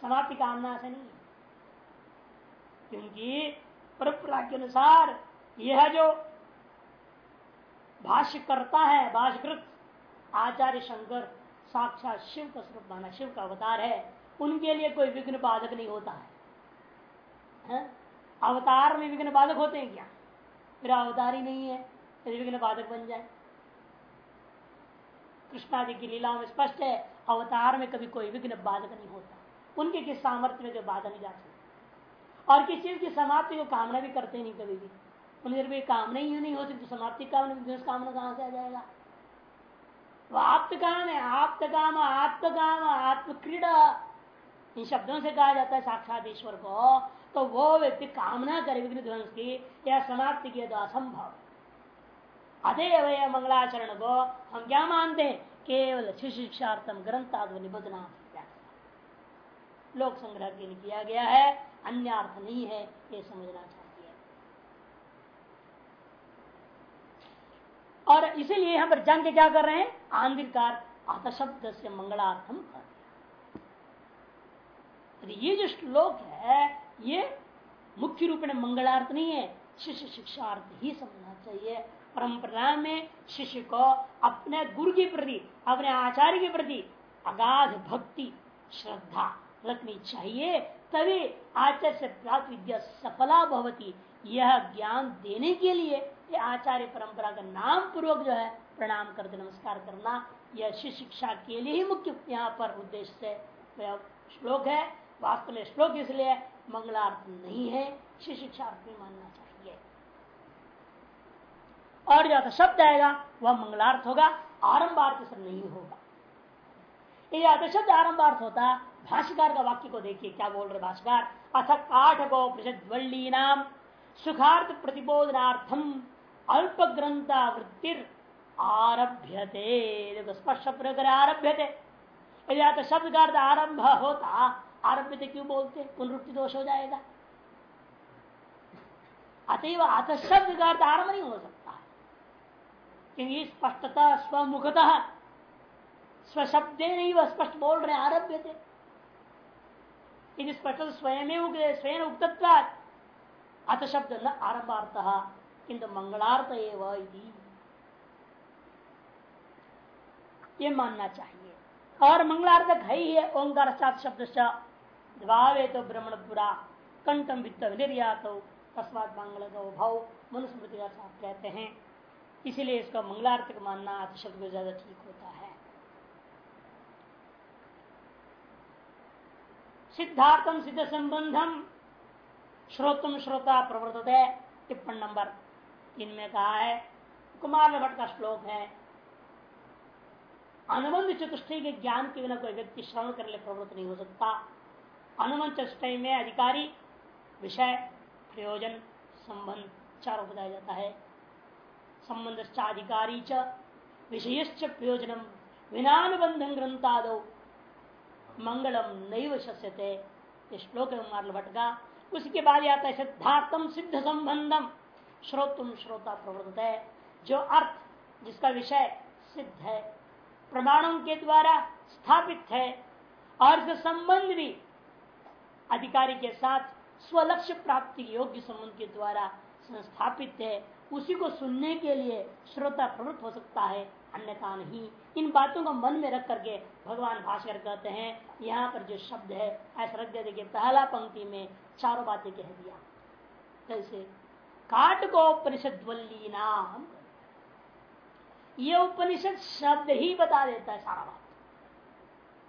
समाप्ति कामना से नहीं। क्योंकि परंपरा के अनुसार यह जो भाष्य करता है भाष्यकृत आचार्य शंकर साक्षात शिव का स्वरूप माना शिव का अवतार है उनके लिए कोई विघ्न बाधक नहीं होता है, है? अवतार में विघ्न बाधक होते हैं क्या? फिर अवतार ही नहीं है यदि विघ्न बाधक बन जाए। कृष्णादि की लीलाओं में स्पष्ट है, अवतार में कभी कोई विघ्न बाधक नहीं होता। उनके किस सामर्थ्य में बाधा नहीं जा सकती? और किस चीज़ की समाप्ति को कामना भी करते नहीं कभी भी। उनके भी कामना ही नहीं होती तो समाप्ति कामना कामना कहाँ से आ जाएगा? वो आप्त काम है, आप्त काम, आत्म काम, आत्म इन शब्दों से कहा जाता है, साक्षात ईश्वर को तो वो व्यक्ति कामना करे, विघ्न ध्वंस की, या समाप्ति की तो असंभव अतएव मंगलाचरण को हम क्या मानते हैं? केवल शिक्षार्थम ग्रंथाद निबंधना लोक संग्रह के लिए किया गया है अन्य अर्थ नहीं है, ये समझना चाहिए। और इसीलिए यहाँ पर जान के क्या कर रहे हैं? आंधिकार अतशब्द से मंगलार्थम कर ये जो श्लोक है ये मुख्य रूप में मंगलार्थ नहीं है, शिष्य शिक्षार्थ ही समझना चाहिए। परंपरा में शिष्य को अपने गुरु के प्रति, अपने आचार्य के प्रति अगाध भक्ति, श्रद्धा रखनी चाहिए, तभी आचार्य से प्राप्त विद्या सफला भवती। यह ज्ञान देने के लिए ये आचार्य परंपरा का नाम पूर्वक जो है, प्रणाम करते, नमस्कार करना, यह शिष्य शिक्षा के लिए ही मुख्य यहाँ पर उद्देश्य श्लोक है। वास्तव में श्लोक इसलिए मंगलार्थ नहीं है शिष्य शिक्षार्थ में मानना चाहिए। और जो शब्द आएगा, वह मंगलार्थ होगा, आरंभार्थ से नहीं होगा। यदि शब्द आरंभार्थ होता, भाष्यकार का वाक्य को देखिए, क्या बोल रहे भाष्यकार? अथ काठ को प्रसिद्वल्ली नाम सुखार्थ प्रतिबोधनार्थम अल्प ग्रंथा वृत्तिर आरभ्यते स्पष्ट प्रयोग आरभ्य थे यदि शब्द का अर्थ आरंभ होता आरभ्य क्यों बोलते, पुनरुक्ति दोष हो जाएगा। अतएव अथ शब्द का अर्थ आरंभ नहीं हो सकता। क्योंकि स्पष्टता स्वमुखतः स्वशब्दे नहीं वह स्पष्ट बोल रहे आरभ्य थे। स्पष्ट स्वयं स्वयं उक्तत्वात्। अथ शब्द न आरंभार्थ किंतु मंगलार्थ एवं ये मानना चाहिए। और मंगलार्थक है ही है, ओंकार शब्द भावे तो ब्रह्मण पुरा कंटम वित्त निर्यात हो तस्मात मंगल भाव मनुस्मृति का साथ कहते हैं। इसीलिए इसका मंगलार्थक मानना अथ शब्द ज़्यादा ठीक होता है। सिद्धार्थम सिद्ध संबंधम श्रोतम श्रोता प्रवर्तित, टिप्पण नंबर तीन में कहा है, कुमार भट्ट का श्लोक है अनुबंध चतुष्टय के ज्ञान के बिना कोई व्यक्ति श्रवण करने प्रवृत्त नहीं हो सकता। अनुबंध चतुष्टय में अधिकारी विषय प्रयोजन संबंध चारों बताया जाता है। संबंध अधिकारी च विषय प्रयोजनम विनानुबंधन ग्रंथादो। मंगलम नैव शस्यते। श्लोक भट्ट का, उसके बाद आता है सिद्धार्थम सिद्ध संबंधम श्रोतुम श्रोता प्रवृत्त है जो अर्थ, जिसका विषय सिद्ध है, प्रमाणों के द्वारा स्थापित है और संबंध भी अधिकारी के साथ स्वलक्ष्य प्राप्ति योग्य संबंध के द्वारा संस्थापित है। उसी को सुनने के लिए श्रोता प्रवृत्त हो सकता है। अन्यथा नहीं। इन बातों को मन में रख करके भगवान भास्कर कहते हैं, यहाँ पर जो शब्द है, ऐसा रख देखिए, पहला पंक्ति में चारों बातें कह दिया। कैसे काट को उपनिषद वल्ली नाम। ये उपनिषद शब्द ही बता देता है सारा बात।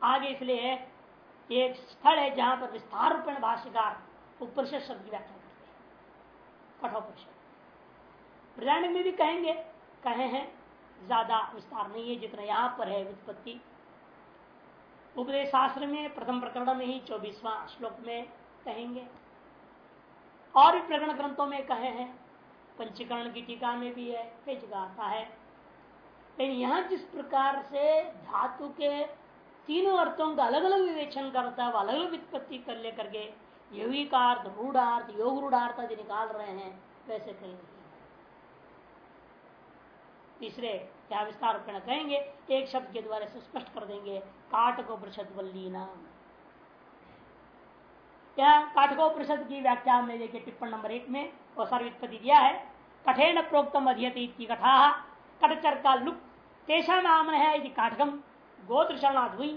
आगे इसलिए एक स्थल है जहाँ पर विस्तार रूप में भाष्यकार उपनिषद शब्द की व्याख्या करते हैं। कठोपनिषद। प्रधान में भी कहेंगे, कहे हैं, ज़्यादा विस्तार नहीं है, जितना यहाँ पर है वित्पत्ति उपदेश शास्त्र में, प्रथम प्रकरण में ही, चौबीसवां श्लोक में कहेंगे। और भी प्रकरण ग्रंथों में कहे हैं, पंचीकरण की टीका में भी है कई जगह आता है। लेकिन यहाँ जिस प्रकार से धातु के तीनों अर्थों का अलग अलग विवेचन करता है अलग अलग वित्पत्ति कर ले करके योगी का अर्थ रूढ़ार्थ योग रूढ़ार्थ आदि निकाल रहे हैं, वैसे कहीं तीसरे, क्या विस्तार कहेंगे, एक शब्द के द्वारा स्पष्ट कर देंगे काट को नाम। क्या काटकोपनिषद की व्याख्या में देखिए टिप्पण नंबर एक में वो सर्वित्पत्ति दिया है। कठेन प्रोक्तम अध्यति कठा कटचर का लुक तेषा नाम है यदि काठकम गोत्र शरणाथ हुई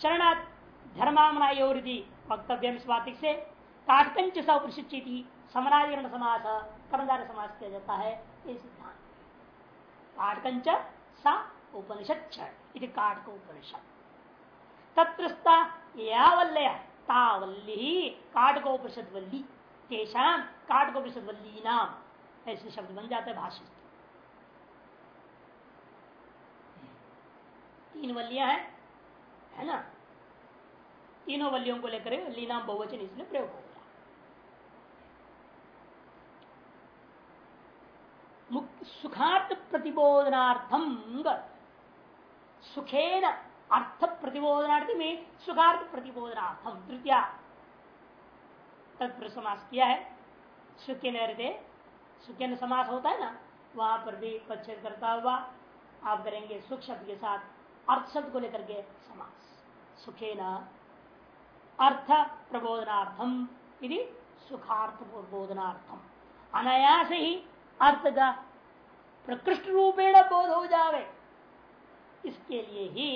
शरणाथ धर्मामना वक्तव्य स्वातिक से। काटकंच स उपनिषित समनाधिकरण समास कर्मधार समास किया जाता है, ये सिद्धांत। काटकंच सा उपनिषद काटक उपनिषद तावल्ली वल्ली वल्ली नाम ऐसे शब्द बन जाते हैं भाषित तीन वल्लियाँ हैं, है ना? तीनों वल्लियों को लेकर नाम बहुवचन इसलिए प्रयोग हो गया सुखार्थ प्रतिबोधनार्थम सुखेन अर्थ प्रतिबोधनार्थी में सुखार्थ प्रतिबोधनार्थम तृतीया। तत्पर समास किया है। सुखे नृत्य सुखे समास होता है ना, वहाँ पर भी पच्छेद करता हुआ आप करेंगे सुख शब्द के साथ। अर्थ शब्द को लेकर के समास। सुखे न अर्थ प्रबोधनार्थम यदि सुखार्थ प्रबोधनार्थम। अनायास ही अर्थ का प्रकृष्ट रूपेण बोध हो जावे। इसके लिए ही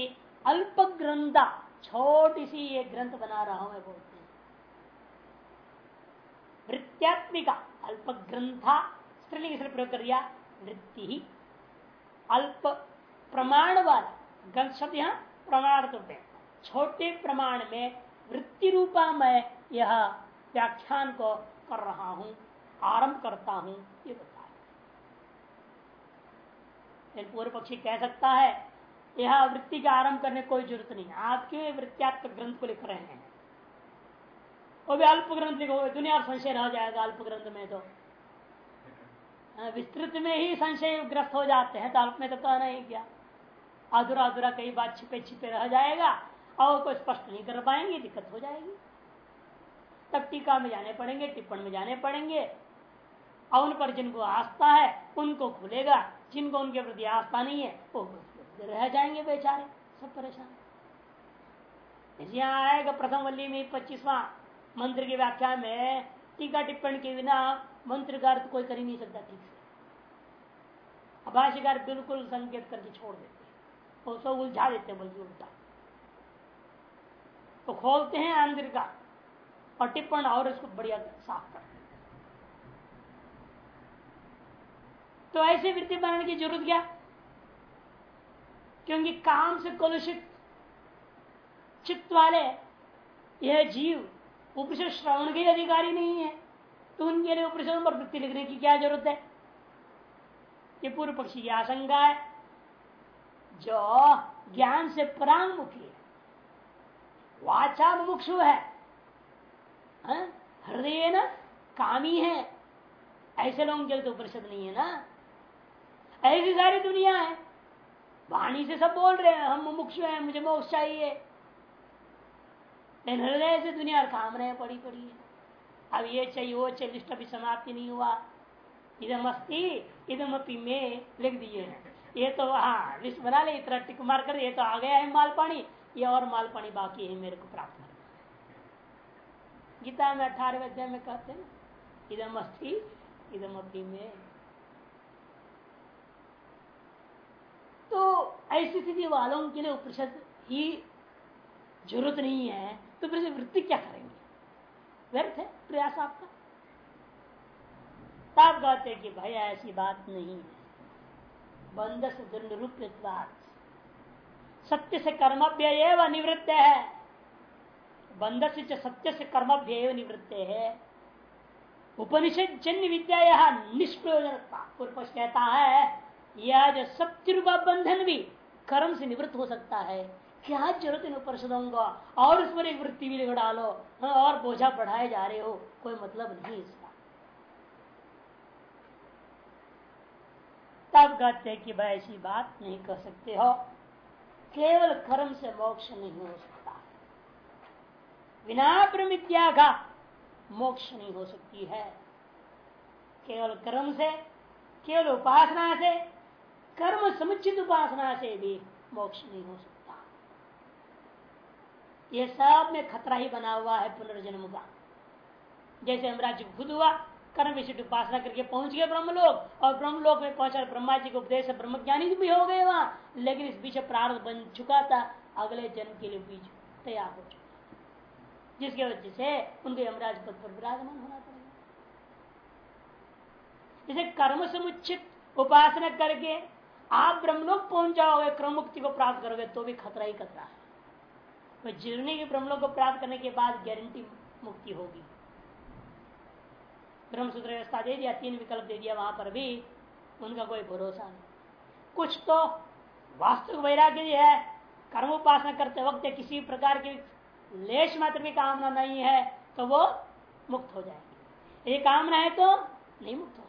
अल्प ग्रंथा छोटी सी ये ग्रंथ बना रहा हूँ मैं बोलते हैं। वृत्त्यात्मिका अल्प ग्रंथा स्त्रीलिंग प्रयोग कर दिया वृत्ति ही अल्प प्रमाण वाला ग्रंथ शब्द यहाँ प्रमाण छोटे प्रमाण में वृत्ति रूपा मैं यह व्याख्यान को कर रहा हूँ आरंभ करता हूँ ये बताया। पूर्व पक्षी कह सकता है यह वृत्ति का आरंभ करने कोई ज़रूरत नहीं आप क्यों वृत्त्यात्मक ग्रंथ को लिख रहे हैं। वो भी अल्प ग्रंथ लिखो दुनिया संशय रह जाएगा अल्प ग्रंथ में तो। हाँ, विस्तृत में ही संशय ग्रस्त हो जाते हैं तो अल्प में तो कहना ही क्या। अधूरा अधूरा कई बात छिपे छिपे रह जाएगा और कोई स्पष्ट नहीं कर पाएँगे, दिक्कत हो जाएगी। तब टीका में जाने पड़ेंगे, टिप्पण में जाने पड़ेंगे। और उन पर जिनको आस्था है, उनको खुलेगा। जिनको उनके प्रति आस्था नहीं है, वो रह जाएँगे बेचारे, सब परेशान। यहाँ आएगा प्रथम वल्ली में पच्चीसवा मंत्र की व्याख्या में। टीका टिप्पण के बिना मंत्र का अर्थ कोई कर ही नहीं सकता, ठीक से। अभाषिकार बिल्कुल संकेत करके छोड़ देते सब उलझा देते हैं बल्कि उल्टा तो खोलते हैं अंदर का और टिप्पण और उसको बढ़िया साफ़ करते तो ऐसे वृत्ति बनाने की ज़रूरत क्या? क्योंकि काम से कलुषित, चित्त वाले, यह जीव उपनिषद श्रवण के अधिकारी नहीं है। तो उनके लिए उपनिषद पर वृत्ति लिखने की क्या ज़रूरत है? ये पूर्व पक्षी की आशंका है। जो ज्ञान से परांगमुखी है। वाचा मुमुक्षु है। हाँ? हृदय न कामी है। ऐसे लोगों के तो उपनिषद नहीं है ना। ऐसी सारी दुनिया है। वाणी से सब बोल रहे हैं, हम मुमुक्ष हैं, मुझे मोक्ष चाहिए। लेकिन हृदय से दुनिया और काम रहे पड़ी पड़ी है। अब ये चाहिए, वो चाहिए लिस्ट अभी समाप्ति नहीं हुआ। इधम अस्थि इधम अपी में, लिख दिए हैं। ये तो हाँ लिस्ट बना ले, इतना टिक मार कर, ये तो आ गया है माल पानी ये और माल पानी बाकी है, मेरे को प्राप्त करना गीता में अठारह अध्याय में कहते हैं इधम अस्थि इधम अपी में। तो ऐसी स्थिति वालों के लिए उपनिषद ही ज़रूरत नहीं है तो फिर वृत्ति क्या करेंगे? व्यर्थ है प्रयास आपका? कहते कि भाई, ऐसी बात नहीं है। बंध से दुर्निरूपित सत्य से कर्मभ्य एवं निवृत्त है। बंध से सत्य से कर्मभ्य एवं निवृत्त है। उपनिषद जन्य विद्या यह निष्प्रयोजनता पूर्व कहता है, यह जो सत्य रूपा बंधन भी कर्म से निवृत्त हो सकता है। क्या ज़रूरत इन परिषदों का? और उस पर एक वृत्ति भी डालो और बोझा बढ़ाए जा रहे हो। कोई मतलब नहीं इसका। तब कहते कि भाई ऐसी बात नहीं कर सकते हो। केवल कर्म से मोक्ष नहीं हो सकता। बिना प्रमित्या का मोक्ष नहीं हो सकती है। केवल कर्म से, केवल उपासना से, कर्म समुचित उपासना से भी मोक्ष नहीं हो सकता। ये सब में खतरा ही बना हुआ है पुनर्जन्म का। जैसे हम राज्य खुद हुआ कर्म विशिष्ट उपासना करके पहुँच गए ब्रह्मलोक, और ब्रह्मलोक में पहुँचा ब्रह्मा जी को उपदेश ब्रह्म ज्ञानी भी हो गए वहाँ। लेकिन इस बीच प्रार्थ बन चुका था, अगले जन्म के लिए बीज तैयार हो चुका जिसके वजह से उनके यमराज पद पर विराजमान होना पड़ेगा जैसे कर्म समुचित उपासना करके आप ब्रह्मलोक पहुँच जाओगे क्रम मुक्ति को प्राप्त करोगे तो भी खतरा ही खतरा है। तो जीवनी के ब्रह्मलोक को प्राप्त करने के बाद गारंटी मुक्ति होगी। ब्रह्मसूत्र व्यवस्था दे दिया, तीन विकल्प दे दिया, वहाँ पर भी उनका कोई भरोसा नहीं। कुछ तो वास्तविक वैराग्य भी है। कर्म उपासना करते वक्त किसी प्रकार की लेश मात्र की कामना नहीं है तो वो मुक्त हो जाएगी। यदि कामना है तो नहीं मुक्त हो